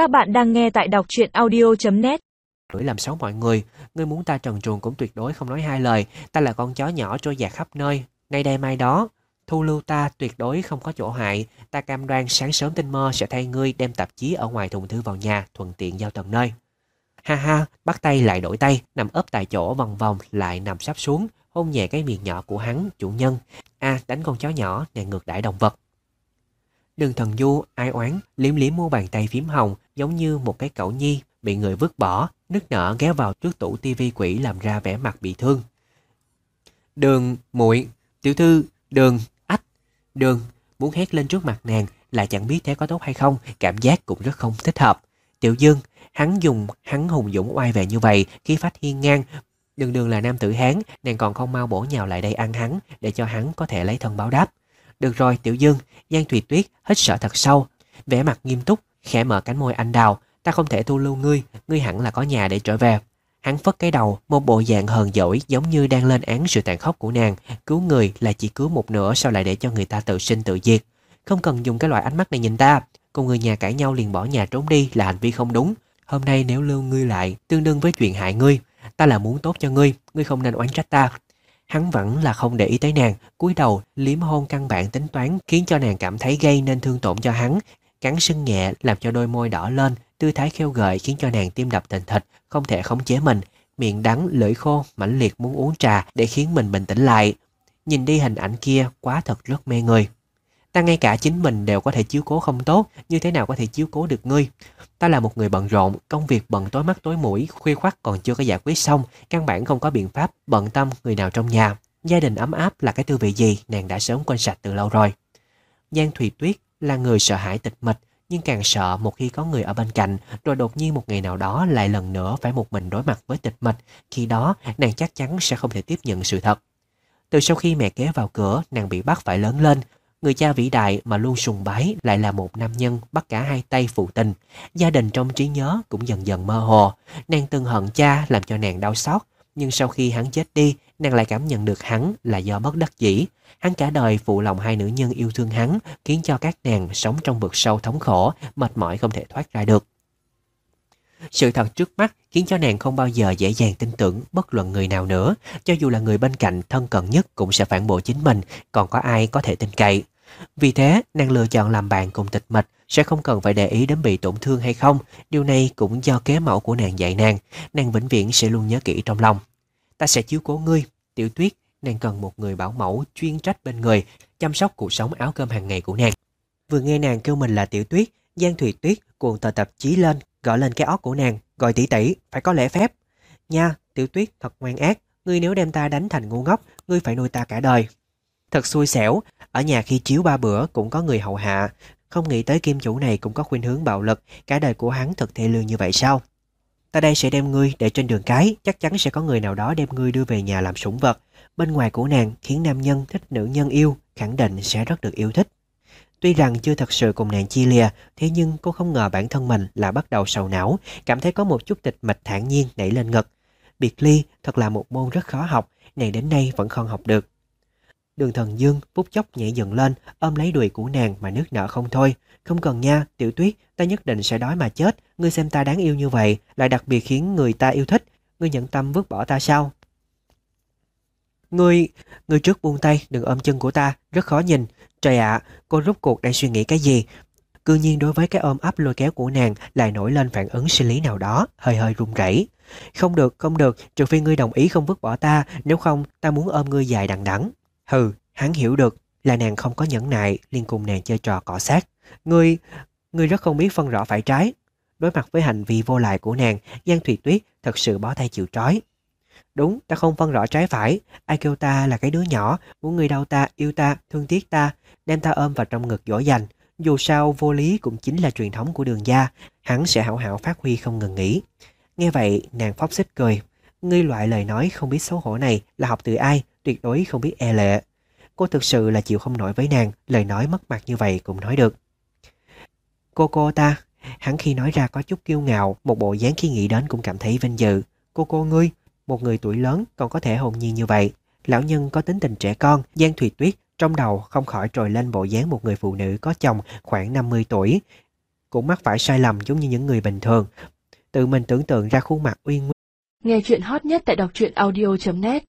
Các bạn đang nghe tại đọc truyện audio.net Đuổi làm xấu mọi người Ngươi muốn ta trần truồng cũng tuyệt đối không nói hai lời Ta là con chó nhỏ trôi dạt khắp nơi ngay đây mai đó Thu lưu ta tuyệt đối không có chỗ hại Ta cam đoan sáng sớm tinh mơ sẽ thay ngươi đem tạp chí ở ngoài thùng thư vào nhà Thuận tiện giao tận nơi. Ha ha, bắt tay lại đổi tay Nằm ấp tại chỗ vòng vòng lại nằm sắp xuống Hôn nhẹ cái miệng nhỏ của hắn, chủ nhân. A đánh con chó nhỏ, nàng ngược đãi động vật. Đường thần du, ai oán, liếm liếm mua bàn tay phím hồng giống như một cái cậu nhi bị người vứt bỏ, nức nở ghé vào trước tủ tivi quỷ làm ra vẻ mặt bị thương. Đường, muội tiểu thư, đường, ách, đường, muốn hét lên trước mặt nàng là chẳng biết thế có tốt hay không, cảm giác cũng rất không thích hợp. Tiểu Dương, hắn dùng hắn hùng dũng oai vệ như vậy, khí phách hiên ngang, đường đường là nam tử hán, nàng còn không mau bổ nhào lại đây ăn hắn để cho hắn có thể lấy thân báo đáp. Được rồi Tiểu Dương, Giang Thùy Tuyết hít sợ thật sâu, vẻ mặt nghiêm túc, khẽ mở cánh môi anh đào, ta không thể thu lưu ngươi, ngươi hẳn là có nhà để trở về. Hắn phất cái đầu, một bộ dạng hờn dỗi giống như đang lên án sự tàn khốc của nàng, cứu người là chỉ cứu một nửa sao lại để cho người ta tự sinh tự diệt. Không cần dùng cái loại ánh mắt này nhìn ta, cùng người nhà cãi nhau liền bỏ nhà trốn đi là hành vi không đúng. Hôm nay nếu lưu ngươi lại, tương đương với chuyện hại ngươi, ta là muốn tốt cho ngươi, ngươi không nên oán trách ta. Hắn vẫn là không để ý tới nàng, cúi đầu liếm hôn căn bản tính toán khiến cho nàng cảm thấy gây nên thương tổn cho hắn, cắn sưng nhẹ làm cho đôi môi đỏ lên, tư thái khêu gợi khiến cho nàng tim đập thình thịch, không thể khống chế mình, miệng đắng lưỡi khô, mãnh liệt muốn uống trà để khiến mình bình tĩnh lại. Nhìn đi hình ảnh kia quá thật rất mê người. Ta ngay cả chính mình đều có thể chiếu cố không tốt, như thế nào có thể chiếu cố được ngươi? Ta là một người bận rộn, công việc bận tối mắt tối mũi, khuya khoắt còn chưa có giải quyết xong, căn bản không có biện pháp bận tâm người nào trong nhà. Gia đình ấm áp là cái tư vị gì, nàng đã sớm quên sạch từ lâu rồi. Giang Thùy Tuyết là người sợ hãi tịch mịch, nhưng càng sợ một khi có người ở bên cạnh, rồi đột nhiên một ngày nào đó lại lần nữa phải một mình đối mặt với tịch mịch, khi đó nàng chắc chắn sẽ không thể tiếp nhận sự thật. Từ sau khi mẹ kế vào cửa, nàng bị bắt phải lớn lên, Người cha vĩ đại mà luôn sùng bái lại là một nam nhân bắt cả hai tay phụ tình. Gia đình trong trí nhớ cũng dần dần mơ hồ. Nàng từng hận cha làm cho nàng đau xót. Nhưng sau khi hắn chết đi, nàng lại cảm nhận được hắn là do bất đắc dĩ. Hắn cả đời phụ lòng hai nữ nhân yêu thương hắn, khiến cho các nàng sống trong vực sâu thống khổ, mệt mỏi không thể thoát ra được. Sự thật trước mắt khiến cho nàng không bao giờ dễ dàng tin tưởng bất luận người nào nữa, cho dù là người bên cạnh thân cận nhất cũng sẽ phản bội chính mình, còn có ai có thể tin cậy. Vì thế, nàng lựa chọn làm bạn cùng tịch mịch, sẽ không cần phải để ý đến bị tổn thương hay không. Điều này cũng do kế mẫu của nàng dạy nàng, nàng vĩnh viễn sẽ luôn nhớ kỹ trong lòng. Ta sẽ chiếu cố ngươi, tiểu tuyết, nàng cần một người bảo mẫu chuyên trách bên người, chăm sóc cuộc sống áo cơm hàng ngày của nàng. Vừa nghe nàng kêu mình là tiểu tuyết, Giang Thùy Tuyết cuộn tờ tạp chí lên, gọi lên cái óc của nàng, gọi tỷ tỷ, phải có lễ phép. Nha, tiểu tuyết thật ngoan ác, ngươi nếu đem ta đánh thành ngu ngốc, ngươi phải nuôi ta cả đời. Thật xui xẻo, ở nhà khi chiếu ba bữa cũng có người hậu hạ, không nghĩ tới kim chủ này cũng có khuynh hướng bạo lực, cả đời của hắn thật thê lương như vậy sao? Ta đây sẽ đem ngươi để trên đường cái, chắc chắn sẽ có người nào đó đem ngươi đưa về nhà làm sủng vật. Bên ngoài của nàng khiến nam nhân thích nữ nhân yêu, khẳng định sẽ rất được yêu thích. Tuy rằng chưa thật sự cùng nàng chia lìa, thế nhưng cô không ngờ bản thân mình là bắt đầu sầu não, cảm thấy có một chút tịch mịch thản nhiên nảy lên ngực. Biệt ly thật là một môn rất khó học, nàng đến nay vẫn không học được. Đường thần dương phút chốc nhảy dựng lên, ôm lấy đùi của nàng mà nước nở không thôi. Không cần nha, tiểu tuyết, ta nhất định sẽ đói mà chết. Ngươi xem ta đáng yêu như vậy, lại đặc biệt khiến người ta yêu thích. Ngươi nhận tâm vứt bỏ ta sao? Ngươi, ngươi trước buông tay, đừng ôm chân của ta, rất khó nhìn. Trời ạ, cô rút cuộc đang suy nghĩ cái gì? Cư nhiên đối với cái ôm ấp lôi kéo của nàng lại nổi lên phản ứng sinh lý nào đó, hơi hơi run rẩy. Không được, không được, trừ phi ngươi đồng ý không vứt bỏ ta, nếu không ta muốn ôm ngươi dài đằng đẵng. Hừ, hắn hiểu được là nàng không có nhẫn nại liên cùng nàng chơi trò cọ sát. Ngươi, ngươi rất không biết phân rõ phải trái. Đối mặt với hành vi vô lại của nàng, Giang Thủy Tuyết thật sự bó tay chịu trói. Đúng, ta không phân rõ trái phải. Ai kêu ta là cái đứa nhỏ, muốn người đau ta, yêu ta, thương tiếc ta, đem ta ôm vào trong ngực dỗ dành. Dù sao, vô lý cũng chính là truyền thống của đường gia, hắn sẽ hảo hảo phát huy không ngừng nghỉ. Nghe vậy, nàng phóc xích cười. Ngươi loại lời nói không biết xấu hổ này là học từ ai, tuyệt đối không biết e lệ. Cô thực sự là chịu không nổi với nàng, lời nói mất mặt như vậy cũng nói được. Cô cô ta, hắn khi nói ra có chút kiêu ngạo, một bộ dáng khi nghĩ đến cũng cảm thấy vinh dự. Cô cô ngươi, một người tuổi lớn còn có thể hồn nhiên như vậy. Lão nhân có tính tình trẻ con, Giang Thùy Tuyết trong đầu không khỏi trồi lên bộ dáng một người phụ nữ có chồng khoảng 50 tuổi. cũng mắc phải sai lầm giống như những người bình thường. Tự mình tưởng tượng ra khuôn mặt uy Nghe chuyện hot nhất tại đọc truyện audio.net